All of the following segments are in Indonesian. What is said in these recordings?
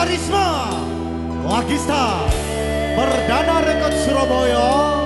Karisma Wagista, Perdana Rekod Surabaya.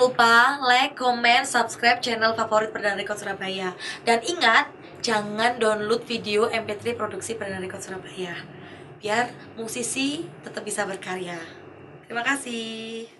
lupa like, comment, subscribe channel favorit Perdana rekor Surabaya. Dan ingat, jangan download video MP3 produksi Perdana rekor Surabaya. Biar musisi tetap bisa berkarya. Terima kasih.